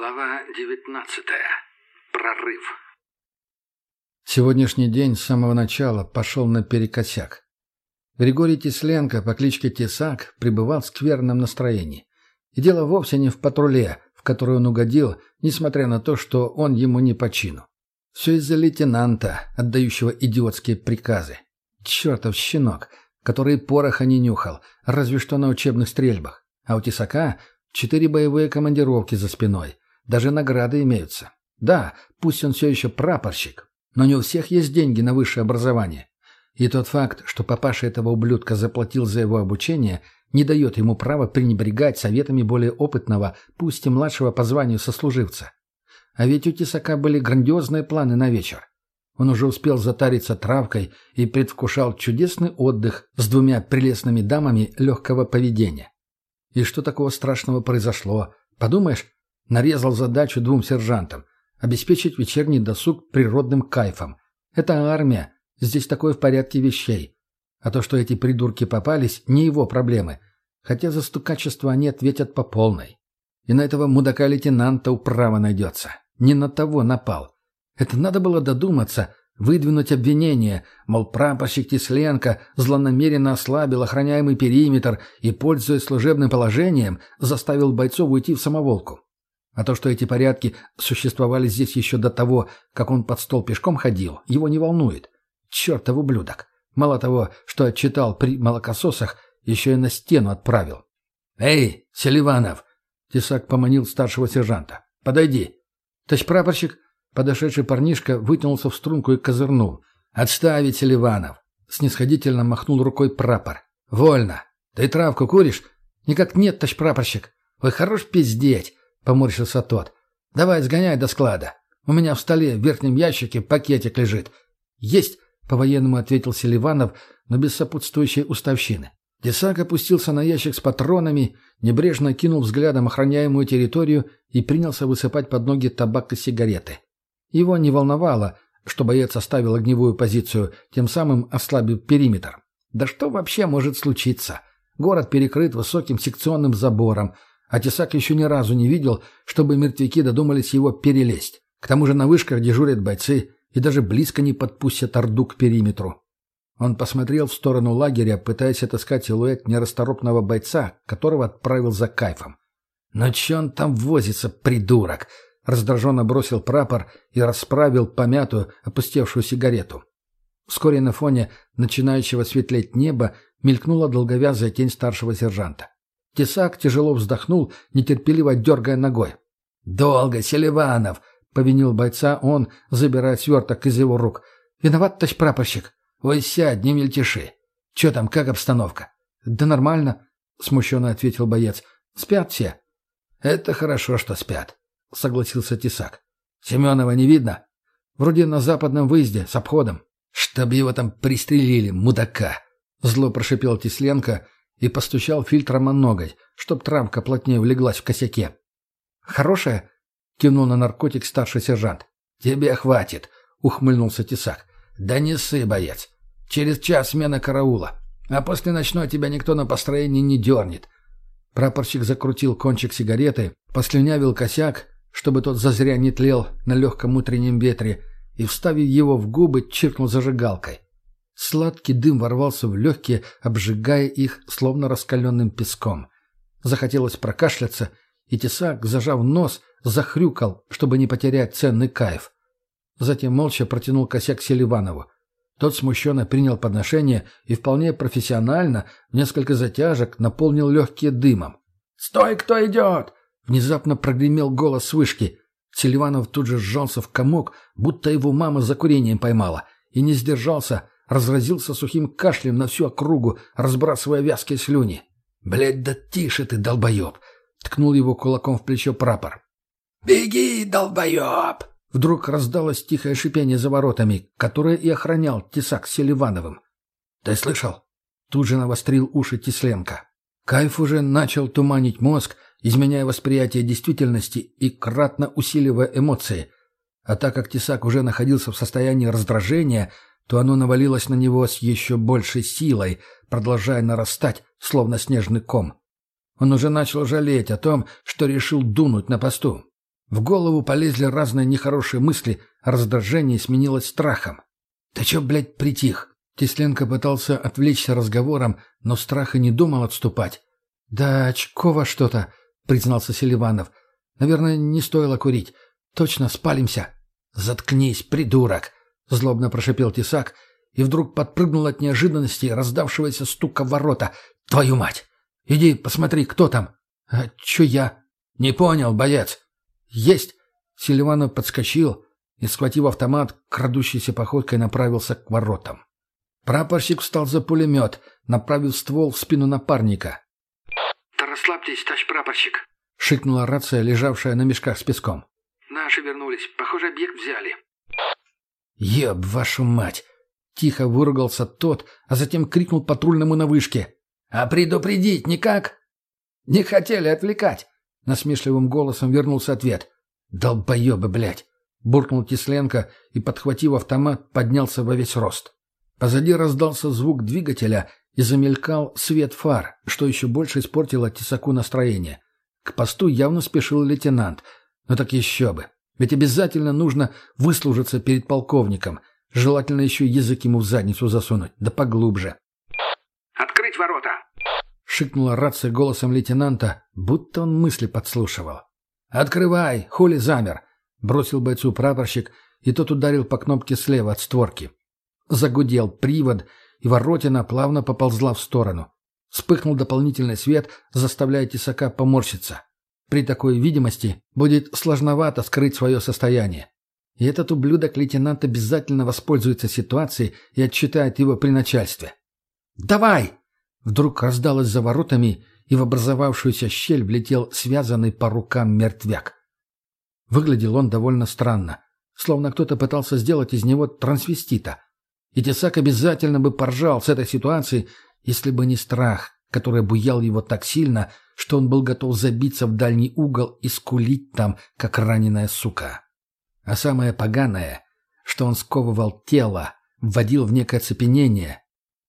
Глава девятнадцатая. Прорыв. Сегодняшний день с самого начала пошел наперекосяк. Григорий Тесленко по кличке Тесак пребывал в скверном настроении. И дело вовсе не в патруле, в который он угодил, несмотря на то, что он ему не по чину. Все из-за лейтенанта, отдающего идиотские приказы. Чертов щенок, который пороха не нюхал, разве что на учебных стрельбах. А у Тесака четыре боевые командировки за спиной. Даже награды имеются. Да, пусть он все еще прапорщик, но не у всех есть деньги на высшее образование. И тот факт, что папаша этого ублюдка заплатил за его обучение, не дает ему права пренебрегать советами более опытного, пусть и младшего по званию сослуживца. А ведь у Тесака были грандиозные планы на вечер. Он уже успел затариться травкой и предвкушал чудесный отдых с двумя прелестными дамами легкого поведения. И что такого страшного произошло? Подумаешь, нарезал задачу двум сержантам – обеспечить вечерний досуг природным кайфом. Это армия, Здесь такое в порядке вещей. А то, что эти придурки попались, не его проблемы. Хотя за стукачество они ответят по полной. И на этого мудака-лейтенанта управа найдется. Не на того напал. Это надо было додуматься, выдвинуть обвинение, мол, прапорщик Тесленко злонамеренно ослабил охраняемый периметр и, пользуясь служебным положением, заставил бойцов уйти в самоволку. А то, что эти порядки существовали здесь еще до того, как он под стол пешком ходил, его не волнует. Чертов ублюдок. Мало того, что отчитал при молокососах, еще и на стену отправил. «Эй, Селиванов!» Тесак поманил старшего сержанта. «Подойди». Товарищ прапорщик, подошедший парнишка, вытянулся в струнку и козырнул. «Отставить, Селиванов!» Снисходительно махнул рукой прапор. «Вольно. Ты травку куришь?» «Никак нет, товарищ прапорщик». «Вы хорош пиздеть!» — поморщился тот. «Давай сгоняй до склада. У меня в столе в верхнем ящике пакетик лежит». «Есть!» По-военному ответил Селиванов, но без сопутствующей уставщины. Тесак опустился на ящик с патронами, небрежно кинул взглядом охраняемую территорию и принялся высыпать под ноги табак и сигареты. Его не волновало, что боец оставил огневую позицию, тем самым ослабив периметр. Да что вообще может случиться? Город перекрыт высоким секционным забором, а Тесак еще ни разу не видел, чтобы мертвяки додумались его перелезть. К тому же на вышках дежурят бойцы, и даже близко не подпустят Орду к периметру. Он посмотрел в сторону лагеря, пытаясь отыскать силуэт нерасторопного бойца, которого отправил за кайфом. «Но че он там возится, придурок?» Раздраженно бросил прапор и расправил помятую, опустевшую сигарету. Вскоре на фоне начинающего светлеть неба мелькнула долговязая тень старшего сержанта. Тесак тяжело вздохнул, нетерпеливо дергая ногой. «Долго, Селиванов!» — повинил бойца он, забирая сверток из его рук. «Виноват, товарищ прапорщик. Ой, сядь, не мельтеши. Че там, как обстановка?» «Да нормально», — смущенно ответил боец. «Спят все». «Это хорошо, что спят», — согласился Тесак. «Семенова не видно?» «Вроде на западном выезде, с обходом». «Чтоб его там пристрелили, мудака!» Зло прошипел Тесленко и постучал фильтром о ноготь, чтоб травка плотнее влеглась в косяке. «Хорошая?» кивнул на наркотик старший сержант. «Тебе хватит», — ухмыльнулся Тесак. «Да не ссы, боец. Через час смена караула. А после ночной тебя никто на построении не дернет». Прапорщик закрутил кончик сигареты, послюнявил косяк, чтобы тот зазря не тлел на легком утреннем ветре, и, вставив его в губы, чиркнул зажигалкой. Сладкий дым ворвался в легкие, обжигая их, словно раскаленным песком. Захотелось прокашляться, и тесак, зажав нос, захрюкал, чтобы не потерять ценный кайф. Затем молча протянул косяк Селиванову. Тот смущенно принял подношение и вполне профессионально, несколько затяжек, наполнил легкие дымом. «Стой, кто идет!» Внезапно прогремел голос с вышки. Селиванов тут же сжался в комок, будто его мама за курением поймала, и не сдержался, разразился сухим кашлем на всю округу, разбрасывая вязкие слюни. «Блядь, да тише ты, долбоеб!» — ткнул его кулаком в плечо прапор. «Беги, долбоеб!» Вдруг раздалось тихое шипение за воротами, которое и охранял Тесак с Селивановым. «Ты слышал?» Тут же навострил уши Тесленко. Кайф уже начал туманить мозг, изменяя восприятие действительности и кратно усиливая эмоции. А так как Тесак уже находился в состоянии раздражения, то оно навалилось на него с еще большей силой, продолжая нарастать, словно снежный ком. Он уже начал жалеть о том, что решил дунуть на посту. В голову полезли разные нехорошие мысли, раздражение сменилось страхом. «Ты чё, блядь, притих?» Тесленко пытался отвлечься разговором, но страх и не думал отступать. «Да очково что-то», — признался Селиванов. «Наверное, не стоило курить. Точно, спалимся». «Заткнись, придурок!» — злобно прошипел Тесак и вдруг подпрыгнул от неожиданности раздавшегося стука в ворота. «Твою мать! Иди посмотри, кто там!» «А чё я?» «Не понял, боец!» «Есть!» Селиванов подскочил и, схватив автомат, крадущейся походкой направился к воротам. Прапорщик встал за пулемет, направив ствол в спину напарника. «Да расслабьтесь, товарищ прапорщик!» — шикнула рация, лежавшая на мешках с песком. «Наши вернулись. Похоже, объект взяли». «Еб, вашу мать!» — тихо выругался тот, а затем крикнул патрульному на вышке. «А предупредить никак?» «Не хотели отвлекать!» — насмешливым голосом вернулся ответ. «Долбоебы, блядь!» — буркнул Тисленко и, подхватив автомат, поднялся во весь рост. Позади раздался звук двигателя и замелькал свет фар, что еще больше испортило Тесаку настроение. К посту явно спешил лейтенант. Но так еще бы. Ведь обязательно нужно выслужиться перед полковником. Желательно еще язык ему в задницу засунуть, да поглубже. «Открыть ворота!» — шикнула рация голосом лейтенанта, будто он мысли подслушивал. «Открывай! Хули замер!» — бросил бойцу прапорщик, и тот ударил по кнопке слева от створки. Загудел привод, и воротина плавно поползла в сторону. Вспыхнул дополнительный свет, заставляя тесака поморщиться. При такой видимости будет сложновато скрыть свое состояние. И этот ублюдок лейтенант обязательно воспользуется ситуацией и отчитает его при начальстве. «Давай!» Вдруг раздалось за воротами, и в образовавшуюся щель влетел связанный по рукам мертвяк. Выглядел он довольно странно, словно кто-то пытался сделать из него трансвестита. И Тесак обязательно бы поржал с этой ситуации, если бы не страх, который буял его так сильно, что он был готов забиться в дальний угол и скулить там, как раненая сука. А самое поганое, что он сковывал тело, вводил в некое цепенение.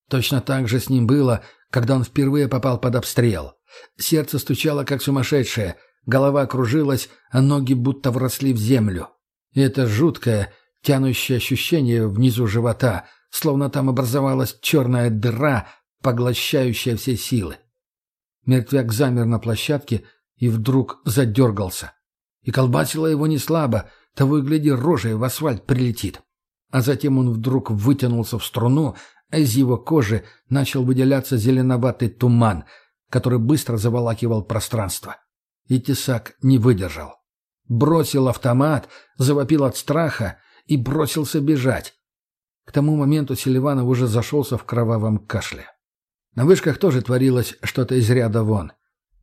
Точно так же с ним было, когда он впервые попал под обстрел. Сердце стучало, как сумасшедшее, голова кружилась, а ноги будто вросли в землю. И это жуткое, тянущее ощущение внизу живота, словно там образовалась черная дыра, поглощающая все силы. Мертвяк замер на площадке и вдруг задергался. И колбасило его не слабо, того и гляди, рожей в асфальт прилетит. А затем он вдруг вытянулся в струну, а из его кожи начал выделяться зеленоватый туман, который быстро заволакивал пространство. И тесак не выдержал. Бросил автомат, завопил от страха и бросился бежать. К тому моменту Селиванов уже зашелся в кровавом кашле. На вышках тоже творилось что-то из ряда вон.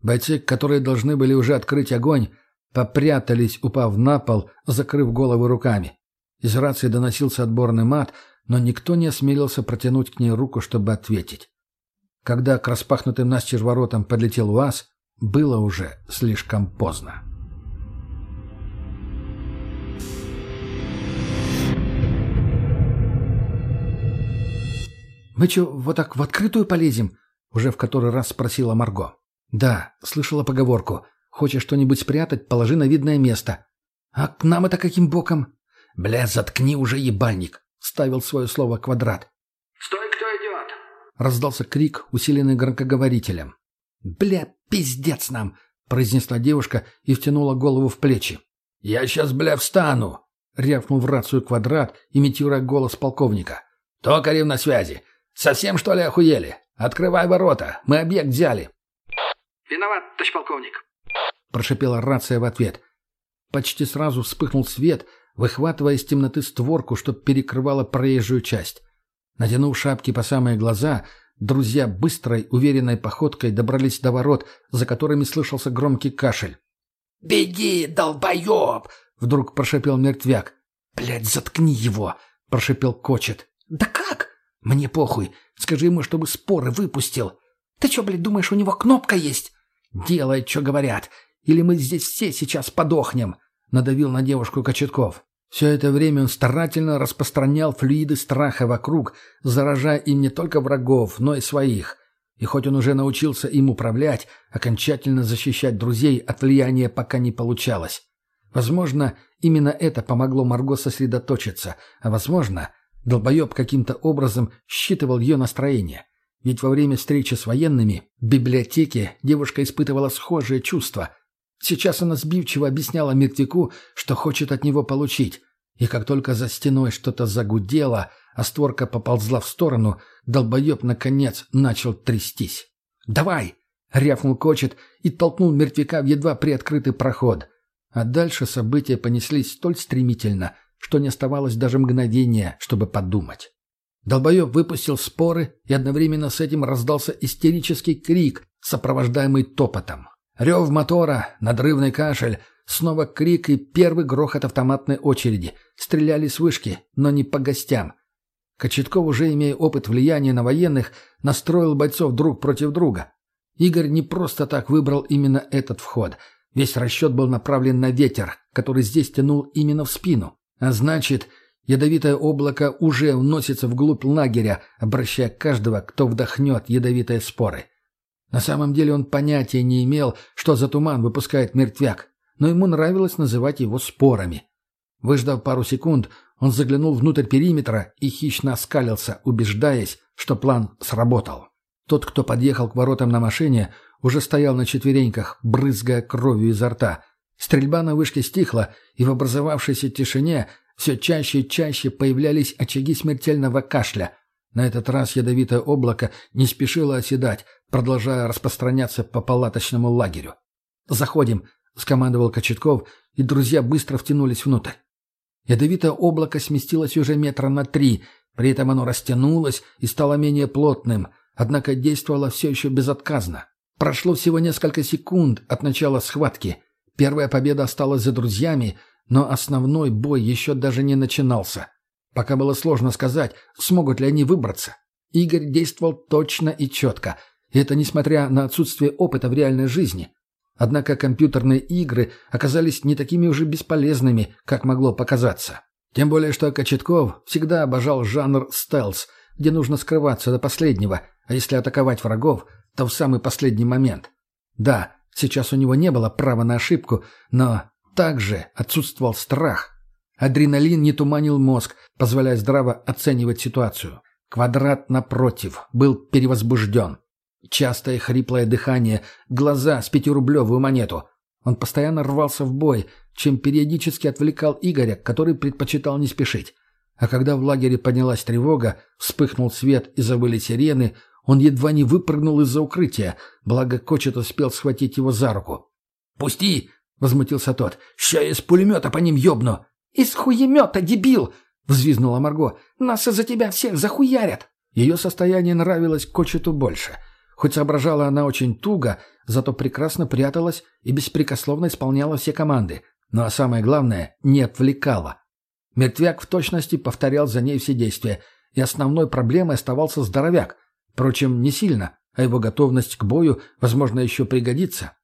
Бойцы, которые должны были уже открыть огонь, попрятались, упав на пол, закрыв головы руками. Из рации доносился отборный мат, но никто не осмелился протянуть к ней руку, чтобы ответить. Когда к распахнутым настежь воротам подлетел УАЗ, было уже слишком поздно. «Мы что, вот так в открытую полезем?» — уже в который раз спросила Марго. «Да, слышала поговорку. Хочешь что-нибудь спрятать, положи на видное место». «А к нам это каким боком?» «Бля, заткни уже, ебальник!» — ставил свое слово квадрат. «Стой, кто идет!» — раздался крик, усиленный громкоговорителем. «Бля, пиздец нам!» — произнесла девушка и втянула голову в плечи. «Я сейчас, бля, встану!» — рявкнул в рацию квадрат, имитируя голос полковника. «Токарев на связи. Совсем, что ли, охуели? Открывай ворота. Мы объект взяли. Виноват, товарищ полковник. Прошипела рация в ответ. Почти сразу вспыхнул свет, выхватывая из темноты створку, чтоб перекрывала проезжую часть. Натянув шапки по самые глаза, друзья быстрой, уверенной походкой добрались до ворот, за которыми слышался громкий кашель. «Беги, долбоеб!» — вдруг прошипел мертвяк. «Блядь, заткни его!» — прошипел Кочет. «Да как?» «Мне похуй. Скажи ему, чтобы споры выпустил. Ты что, блядь, думаешь, у него кнопка есть?» «Делай, что говорят. Или мы здесь все сейчас подохнем», — надавил на девушку Кочетков. Все это время он старательно распространял флюиды страха вокруг, заражая им не только врагов, но и своих. И хоть он уже научился им управлять, окончательно защищать друзей от влияния пока не получалось. Возможно, именно это помогло Марго сосредоточиться, а возможно, долбоеб каким-то образом считывал ее настроение. Ведь во время встречи с военными в библиотеке девушка испытывала схожие чувства. Сейчас она сбивчиво объясняла мертвяку, что хочет от него получить. И как только за стеной что-то загудело, а створка поползла в сторону, долбоеб, наконец, начал трястись. «Давай!» — рявкнул Кочет и толкнул мертвяка в едва приоткрытый проход. А дальше события понеслись столь стремительно, что не оставалось даже мгновения, чтобы подумать. Долбоеб выпустил споры, и одновременно с этим раздался истерический крик, сопровождаемый топотом. Рев мотора, надрывный кашель, снова крик и первый грохот автоматной очереди. Стреляли с вышки, но не по гостям. Кочетков, уже имея опыт влияния на военных, настроил бойцов друг против друга. Игорь не просто так выбрал именно этот вход. Весь расчет был направлен на ветер, который здесь тянул именно в спину. А значит, ядовитое облако уже вносится вглубь лагеря, обращая каждого, кто вдохнет ядовитые споры. На самом деле он понятия не имел, что за туман выпускает мертвяк, но ему нравилось называть его спорами. Выждав пару секунд, он заглянул внутрь периметра и хищно оскалился, убеждаясь, что план сработал. Тот, кто подъехал к воротам на машине, уже стоял на четвереньках, брызгая кровью изо рта. Стрельба на вышке стихла, и в образовавшейся тишине все чаще и чаще появлялись очаги смертельного кашля. На этот раз ядовитое облако не спешило оседать, продолжая распространяться по палаточному лагерю. «Заходим», — скомандовал Кочетков, и друзья быстро втянулись внутрь. Ядовитое облако сместилось уже метра на три, при этом оно растянулось и стало менее плотным — однако действовала все еще безотказно. Прошло всего несколько секунд от начала схватки. Первая победа осталась за друзьями, но основной бой еще даже не начинался. Пока было сложно сказать, смогут ли они выбраться. Игорь действовал точно и четко, и это несмотря на отсутствие опыта в реальной жизни. Однако компьютерные игры оказались не такими уже бесполезными, как могло показаться. Тем более, что Кочетков всегда обожал жанр стелс, где нужно скрываться до последнего – а если атаковать врагов, то в самый последний момент. Да, сейчас у него не было права на ошибку, но также отсутствовал страх. Адреналин не туманил мозг, позволяя здраво оценивать ситуацию. Квадрат, напротив, был перевозбужден. Частое хриплое дыхание, глаза с пятирублевую монету. Он постоянно рвался в бой, чем периодически отвлекал Игоря, который предпочитал не спешить. А когда в лагере поднялась тревога, вспыхнул свет и завыли сирены, он едва не выпрыгнул из-за укрытия, благо Кочет успел схватить его за руку. «Пусти!» — возмутился тот. «Ща из пулемета по ним ёбну!» «Из хуемета, дебил!» — взвизгнула Марго. «Нас из-за тебя всех захуярят!» Ее состояние нравилось Кочету больше. Хоть соображала она очень туго, зато прекрасно пряталась и беспрекословно исполняла все команды. Ну а самое главное, не отвлекала. Мертвяк в точности повторял за ней все действия, и основной проблемой оставался здоровяк — Впрочем, не сильно, а его готовность к бою, возможно, еще пригодится.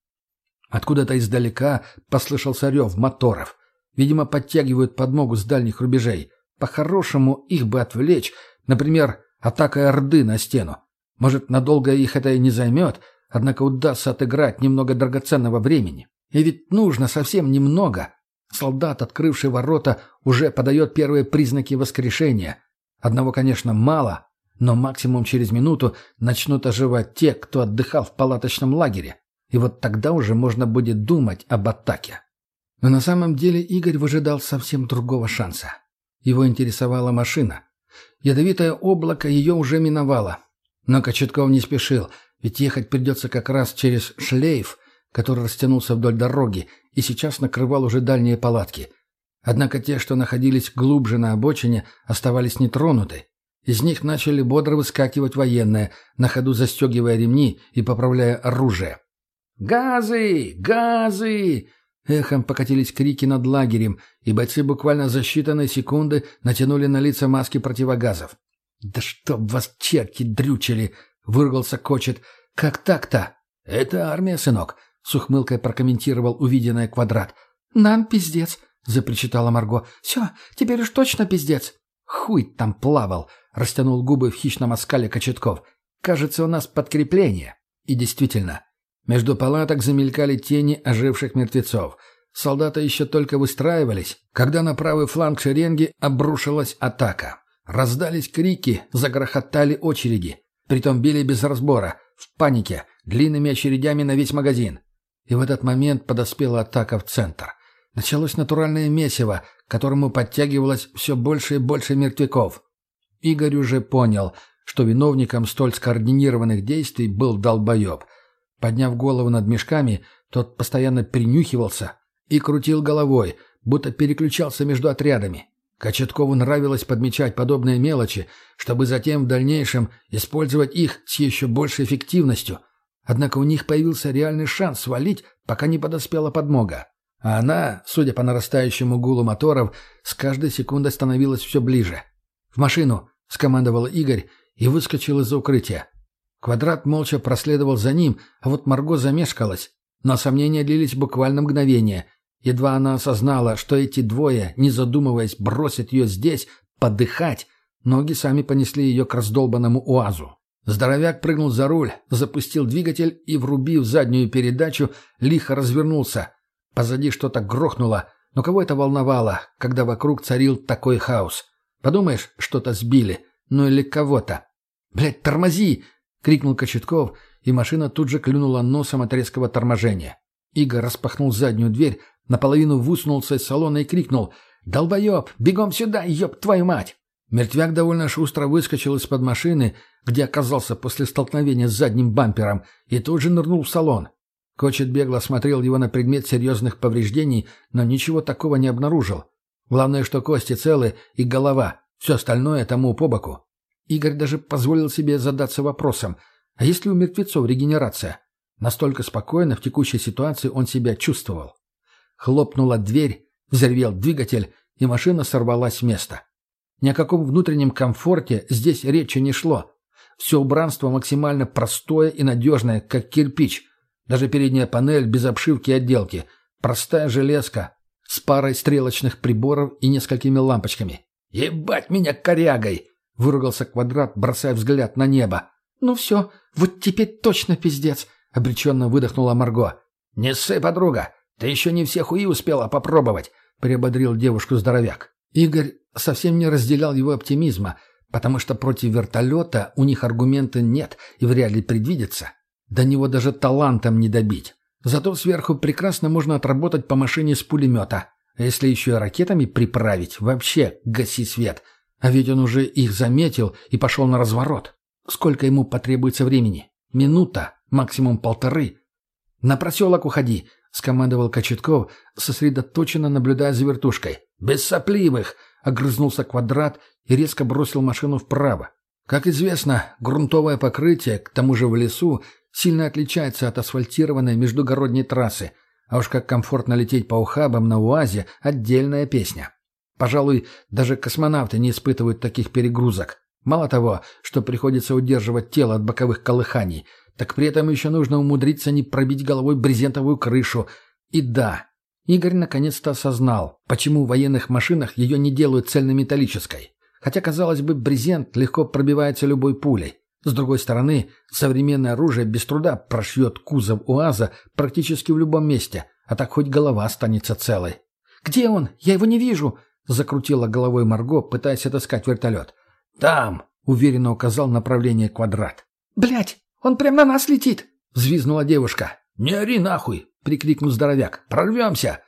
Откуда-то издалека послышался рев моторов. Видимо, подтягивают подмогу с дальних рубежей. По-хорошему, их бы отвлечь, например, атакой Орды на стену. Может, надолго их это и не займет, однако удастся отыграть немного драгоценного времени. И ведь нужно совсем немного. Солдат, открывший ворота, уже подает первые признаки воскрешения. Одного, конечно, мало, но максимум через минуту начнут оживать те, кто отдыхал в палаточном лагере. И вот тогда уже можно будет думать об атаке. Но на самом деле Игорь выжидал совсем другого шанса. Его интересовала машина. Ядовитое облако ее уже миновало. Но Кочетков не спешил, ведь ехать придется как раз через шлейф, который растянулся вдоль дороги и сейчас накрывал уже дальние палатки. Однако те, что находились глубже на обочине, оставались нетронуты. Из них начали бодро выскакивать военные, на ходу застегивая ремни и поправляя оружие. «Газы! Газы!» Эхом покатились крики над лагерем, и бойцы буквально за считанные секунды натянули на лица маски противогазов. «Да чтоб вас черти дрючили!» — выругался Кочет. «Как так-то?» «Это армия, сынок», — с ухмылкой прокомментировал увиденное квадрат. «Нам пиздец», — запричитала Марго. «Все, теперь уж точно пиздец». «Хуй там плавал!» — растянул губы в хищном оскале Кочетков. «Кажется, у нас подкрепление». И действительно, между палаток замелькали тени оживших мертвецов. Солдаты еще только выстраивались, когда на правый фланг шеренги обрушилась атака. Раздались крики, загрохотали очереди. Притом били без разбора, в панике, длинными очередями на весь магазин. И в этот момент подоспела атака в центр. Началось натуральное месиво, к которому подтягивалось все больше и больше мертвяков. Игорь уже понял, что виновником столь скоординированных действий был долбоеб. Подняв голову над мешками, тот постоянно принюхивался и крутил головой, будто переключался между отрядами. Кочеткову нравилось подмечать подобные мелочи, чтобы затем в дальнейшем использовать их с еще большей эффективностью. Однако у них появился реальный шанс свалить, пока не подоспела подмога. А она, судя по нарастающему гулу моторов, с каждой секундой становилась все ближе. «В машину!» — скомандовал Игорь и выскочил из-за укрытия. Квадрат молча проследовал за ним, а вот Марго замешкалась. Но сомнения длились буквально мгновение. Едва она осознала, что эти двое, не задумываясь, бросят ее здесь, подыхать, ноги сами понесли ее к раздолбанному уазу. Здоровяк прыгнул за руль, запустил двигатель и, врубив заднюю передачу, лихо развернулся. Позади что-то грохнуло, но кого это волновало, когда вокруг царил такой хаос? Подумаешь, что-то сбили, ну или кого-то. «Блядь, тормози!» — крикнул Кочетков, и машина тут же клюнула носом от резкого торможения. Игорь распахнул заднюю дверь, наполовину высунулся из салона и крикнул «Долбоеб, бегом сюда, ёб твою мать!» Мертвяк довольно шустро выскочил из-под машины, где оказался после столкновения с задним бампером, и тут же нырнул в салон. Кочет бегло смотрел его на предмет серьезных повреждений, но ничего такого не обнаружил. Главное, что кости целы и голова. Все остальное тому по боку. Игорь даже позволил себе задаться вопросом, а есть ли у мертвецов регенерация? Настолько спокойно в текущей ситуации он себя чувствовал. Хлопнула дверь, взорвел двигатель, и машина сорвалась с места. Ни о каком внутреннем комфорте здесь речи не шло. Все убранство максимально простое и надежное, как кирпич – даже передняя панель без обшивки и отделки. Простая железка с парой стрелочных приборов и несколькими лампочками. «Ебать меня корягой!» — выругался Квадрат, бросая взгляд на небо. «Ну все, вот теперь точно пиздец!» — обреченно выдохнула Марго. «Не ссы, подруга! Ты еще не все хуи успела попробовать!» — приободрил девушку здоровяк. Игорь совсем не разделял его оптимизма, потому что против вертолета у них аргумента нет и вряд ли предвидится. До него даже талантом не добить. Зато сверху прекрасно можно отработать по машине с пулемета. А если еще и ракетами приправить, вообще гаси свет. А ведь он уже их заметил и пошел на разворот. Сколько ему потребуется времени? Минута, максимум полторы. «На проселок уходи», — скомандовал Кочетков, сосредоточенно наблюдая за вертушкой. «Без сопливых!» — огрызнулся квадрат и резко бросил машину вправо. Как известно, грунтовое покрытие, к тому же в лесу, сильно отличается от асфальтированной междугородней трассы, а уж как комфортно лететь по ухабам на УАЗе – отдельная песня. Пожалуй, даже космонавты не испытывают таких перегрузок. Мало того, что приходится удерживать тело от боковых колыханий, так при этом еще нужно умудриться не пробить головой брезентовую крышу. И да, Игорь наконец-то осознал, почему в военных машинах ее не делают цельнометаллической. Хотя, казалось бы, брезент легко пробивается любой пулей. С другой стороны, современное оружие без труда прошьет кузов УАЗа практически в любом месте, а так хоть голова останется целой. «Где он? Я его не вижу!» — закрутила головой Марго, пытаясь отыскать вертолет. «Там!» — уверенно указал направление квадрат. «Блядь, он прямо на нас летит!» — взвизгнула девушка. «Не ори нахуй!» — прикрикнул здоровяк. «Прорвемся!»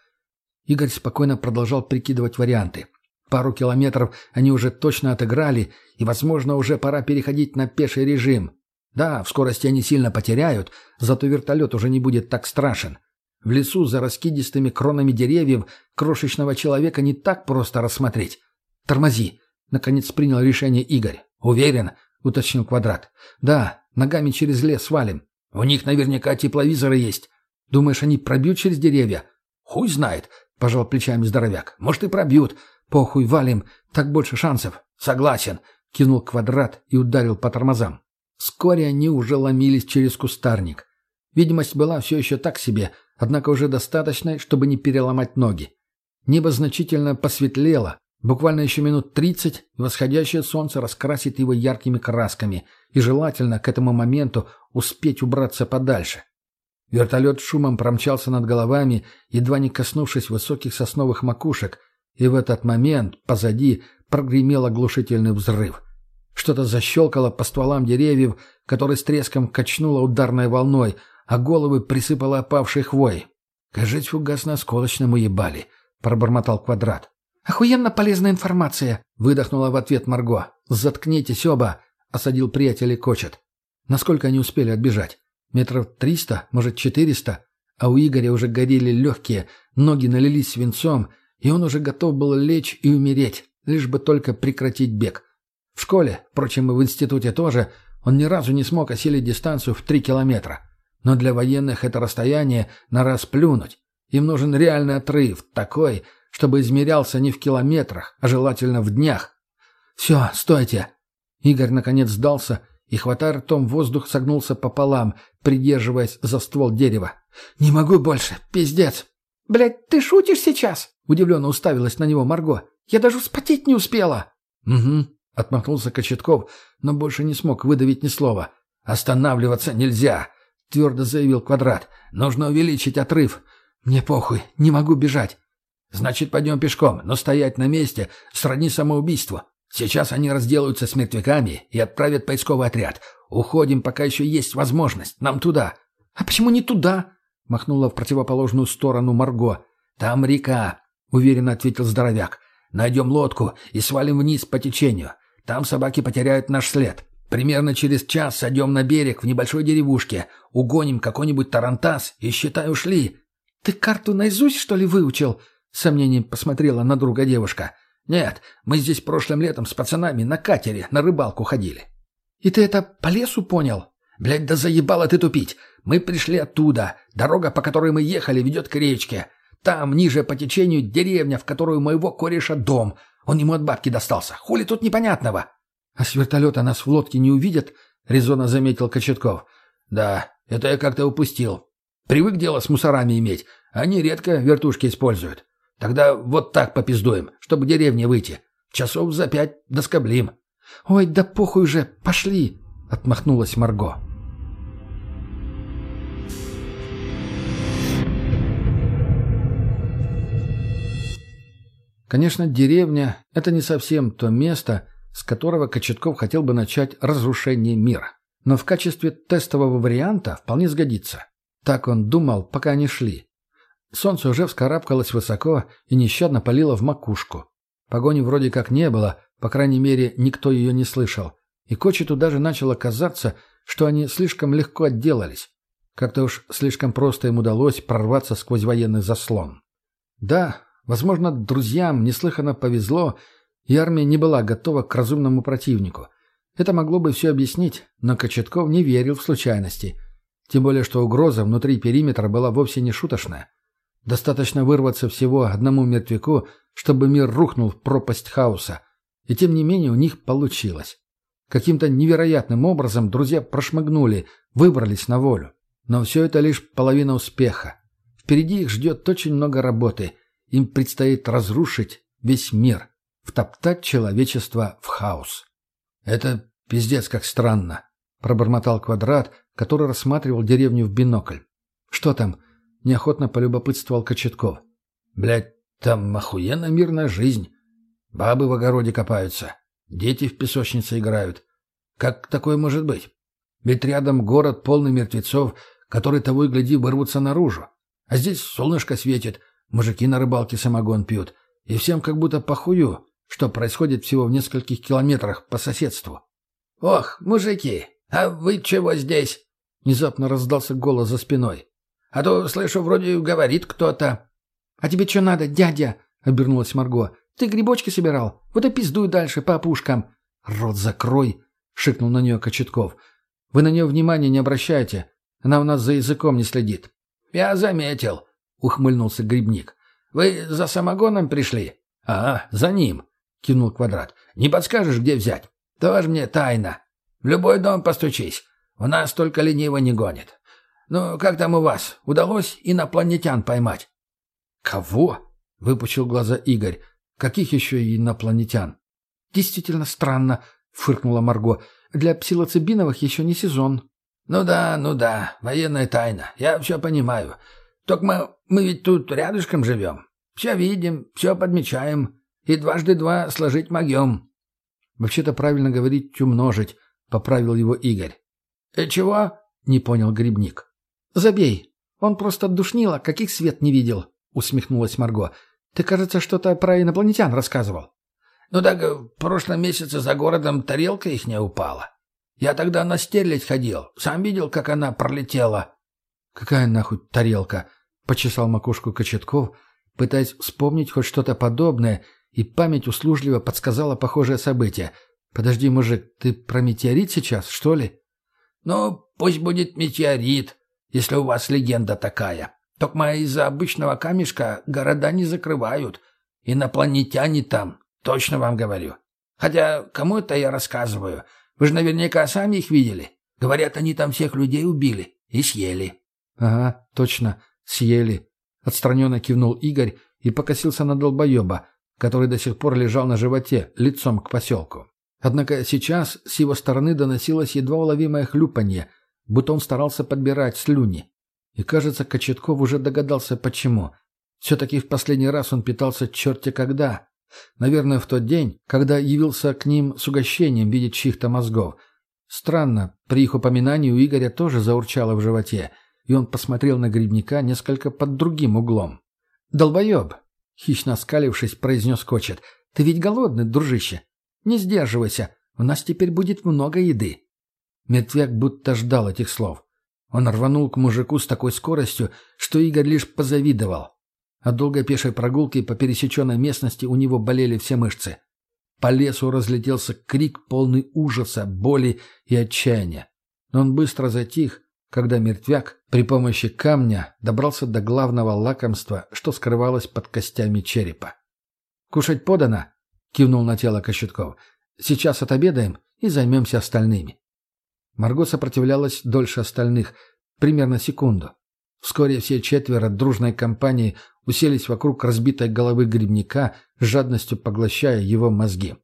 Игорь спокойно продолжал прикидывать варианты. Пару километров они уже точно отыграли, и, возможно, уже пора переходить на пеший режим. Да, в скорости они сильно потеряют, зато вертолет уже не будет так страшен. В лесу за раскидистыми кронами деревьев крошечного человека не так просто рассмотреть. «Тормози!» — наконец принял решение Игорь. «Уверен?» — уточнил Квадрат. «Да, ногами через лес свалим. У них наверняка тепловизоры есть. Думаешь, они пробьют через деревья?» «Хуй знает!» — пожал плечами здоровяк. «Может, и пробьют. «Похуй, валим, так больше шансов». «Согласен», — кинул квадрат и ударил по тормозам. Вскоре они уже ломились через кустарник. Видимость была все еще так себе, однако уже достаточной, чтобы не переломать ноги. Небо значительно посветлело, буквально еще минут тридцать, восходящее солнце раскрасит его яркими красками, и желательно к этому моменту успеть убраться подальше. Вертолет шумом промчался над головами, едва не коснувшись высоких сосновых макушек, и в этот момент позади прогремел оглушительный взрыв. Что-то защелкало по стволам деревьев, которые с треском качнуло ударной волной, а головы присыпало опавшей хвой. «Кажись, фугасно-осколочному ебали», — пробормотал Квадрат. «Охуенно полезная информация!» — выдохнула в ответ Марго. «Заткнитесь оба!» — осадил приятелей Кочет. Насколько они успели отбежать? Метров триста, может, четыреста? А у Игоря уже горели легкие, ноги налились свинцом, и он уже готов был лечь и умереть, лишь бы только прекратить бег. В школе, впрочем, и в институте тоже, он ни разу не смог осилить дистанцию в три километра. Но для военных это расстояние на раз плюнуть. Им нужен реальный отрыв, такой, чтобы измерялся не в километрах, а желательно в днях. «Все, стойте!» Игорь наконец сдался и, хватая ртом воздух, согнулся пополам, придерживаясь за ствол дерева. «Не могу больше, пиздец!» «Блядь, ты шутишь сейчас?» — удивленно уставилась на него Марго. «Я даже вспотеть не успела!» «Угу», — отмахнулся Кочетков, но больше не смог выдавить ни слова. «Останавливаться нельзя!» — твердо заявил Квадрат. «Нужно увеличить отрыв. Мне похуй, не могу бежать. Значит, пойдем пешком, но стоять на месте сродни самоубийству. Сейчас они разделаются с мертвяками и отправят поисковый отряд. Уходим, пока еще есть возможность. Нам туда». «А почему не туда?» — махнула в противоположную сторону Марго. «Там река», — уверенно ответил здоровяк. «Найдем лодку и свалим вниз по течению. Там собаки потеряют наш след. Примерно через час сойдем на берег в небольшой деревушке, угоним какой-нибудь тарантас и, считай, ушли». «Ты карту наизусть, что ли, выучил?» — сомнением посмотрела на друга девушка. «Нет, мы здесь прошлым летом с пацанами на катере на рыбалку ходили». «И ты это по лесу понял?» «Блядь, да заебало ты тупить! Мы пришли оттуда. Дорога, по которой мы ехали, ведет к речке. Там, ниже по течению, деревня, в которую моего кореша дом. Он ему от бабки достался. Хули тут непонятного?» «А с вертолета нас в лодке не увидят?» — резонно заметил Кочетков. «Да, это я как-то упустил. Привык дело с мусорами иметь. Они редко вертушки используют. Тогда вот так попиздуем, чтобы к деревне выйти. Часов за пять доскоблим». «Ой, да похуй уже, пошли!» — отмахнулась Марго. Конечно, деревня — это не совсем то место, с которого Кочетков хотел бы начать разрушение мира. Но в качестве тестового варианта вполне сгодится. Так он думал, пока они шли. Солнце уже вскарабкалось высоко и нещадно палило в макушку. Погони вроде как не было, по крайней мере, никто ее не слышал. И Кочету даже начало казаться, что они слишком легко отделались. Как-то уж слишком просто им удалось прорваться сквозь военный заслон. Да, возможно, друзьям неслыханно повезло, и армия не была готова к разумному противнику. Это могло бы все объяснить, но Кочетков не верил в случайности. Тем более, что угроза внутри периметра была вовсе не шуточная. Достаточно вырваться всего одному мертвяку, чтобы мир рухнул в пропасть хаоса. И тем не менее у них получилось. Каким-то невероятным образом друзья прошмыгнули, выбрались на волю. Но все это лишь половина успеха. Впереди их ждет очень много работы. Им предстоит разрушить весь мир, втоптать человечество в хаос. «Это пиздец как странно», — пробормотал Квадрат, который рассматривал деревню в бинокль. «Что там?» — неохотно полюбопытствовал Кочетков. «Блядь, там охуенно мирная жизнь. Бабы в огороде копаются. Дети в песочнице играют. Как такое может быть? Ведь рядом город полный мертвецов, которые того и гляди вырвутся наружу. А здесь солнышко светит, мужики на рыбалке самогон пьют, и всем как будто похую, что происходит всего в нескольких километрах по соседству. «Ох, мужики, а вы чего здесь?» Внезапно раздался голос за спиной. «А то, слышу, вроде говорит кто-то». «А тебе что надо, дядя?» — обернулась Марго. Ты грибочки собирал? Вот и пиздуй дальше по опушкам. Рот закрой, шикнул на нее Кочетков. Вы на нее внимания не обращайте. Она у нас за языком не следит. Я заметил, ухмыльнулся грибник. Вы за самогоном пришли? А, за ним, кивнул Квадрат. Не подскажешь, где взять? Тоже мне тайна. В любой дом постучись. У нас только лениво не гонит. Ну, как там у вас? Удалось инопланетян поймать? Кого? Выпучил глаза Игорь. Каких еще инопланетян? Действительно странно, фыркнула Марго. Для псилоцибиновых еще не сезон. «Ну да, ну да, военная тайна. Я все понимаю. Только мы, мы ведь тут рядышком живем. Все видим, все подмечаем. И дважды два сложить могем». «Вообще-то правильно говорить «умножить», — поправил его Игорь. «И чего?» — не понял Грибник. «Забей. Он просто душнило, каких свет не видел», — усмехнулась Марго. «Ты, кажется, что-то про инопланетян рассказывал». «Ну так в прошлом месяце за городом тарелка их не упала. Я тогда на стерлядь ходил. Сам видел, как она пролетела». «Какая нахуй тарелка?» — почесал макушку Кочетков, пытаясь вспомнить хоть что-то подобное, и память услужливо подсказала похожее событие. «Подожди, мужик, ты про метеорит сейчас, что ли?» «Ну, пусть будет метеорит, если у вас легенда такая. Только из-за обычного камешка города не закрывают. Инопланетяне там, точно вам говорю. Хотя кому это я рассказываю? Вы же наверняка сами их видели. Говорят, они там всех людей убили и съели». «Ага, точно, съели», — отстраненно кивнул Игорь и покосился на долбоеба, который до сих пор лежал на животе, лицом к поселку. Однако сейчас с его стороны доносилось едва уловимое хлюпанье, будто он старался подбирать слюни. И, кажется, Кочетков уже догадался, почему. Все-таки в последний раз он питался черти когда. Наверное, в тот день, когда явился к ним с угощением в виде чьих-то мозгов. Странно, при их упоминании у Игоря тоже заурчало в животе, и он посмотрел на грибника несколько под другим углом. «Долбоеб!» — хищно оскалившись, произнес Кочет. «Ты ведь голодный, дружище? Не сдерживайся, у нас теперь будет много еды». Мертвяк будто ждал этих слов. Он рванул к мужику с такой скоростью, что Игорь лишь позавидовал. От долгой пешей прогулки по пересеченной местности у него болели все мышцы. По лесу разлетелся крик, полный ужаса, боли и отчаяния. Но он быстро затих, когда мертвяк при помощи камня добрался до главного лакомства, что скрывалось под костями черепа. «Кушать подано?» — кивнул на тело Кощутков. «Сейчас отобедаем и займемся остальными». Марго сопротивлялась дольше остальных, примерно секунду. Вскоре все четверо дружной компании уселись вокруг разбитой головы грибника, жадностью поглощая его мозги.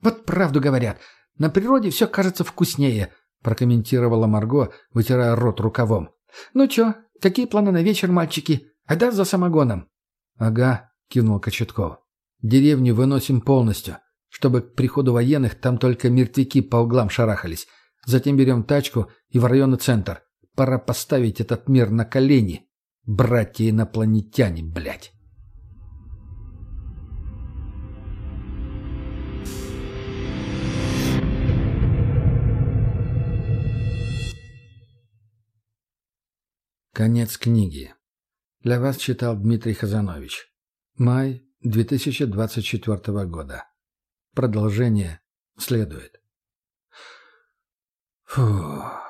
«Вот правду говорят, на природе все кажется вкуснее», прокомментировала Марго, вытирая рот рукавом. «Ну чё, какие планы на вечер, мальчики? Айда за самогоном». «Ага», — кивнул Кочетков. «Деревню выносим полностью, чтобы к приходу военных там только мертвяки по углам шарахались. Затем берем тачку и в районный центр. Пора поставить этот мир на колени. Братья-инопланетяне, блядь. Конец книги. Для вас читал Дмитрий Хазанович. Май 2024 года. Продолжение следует. Фух.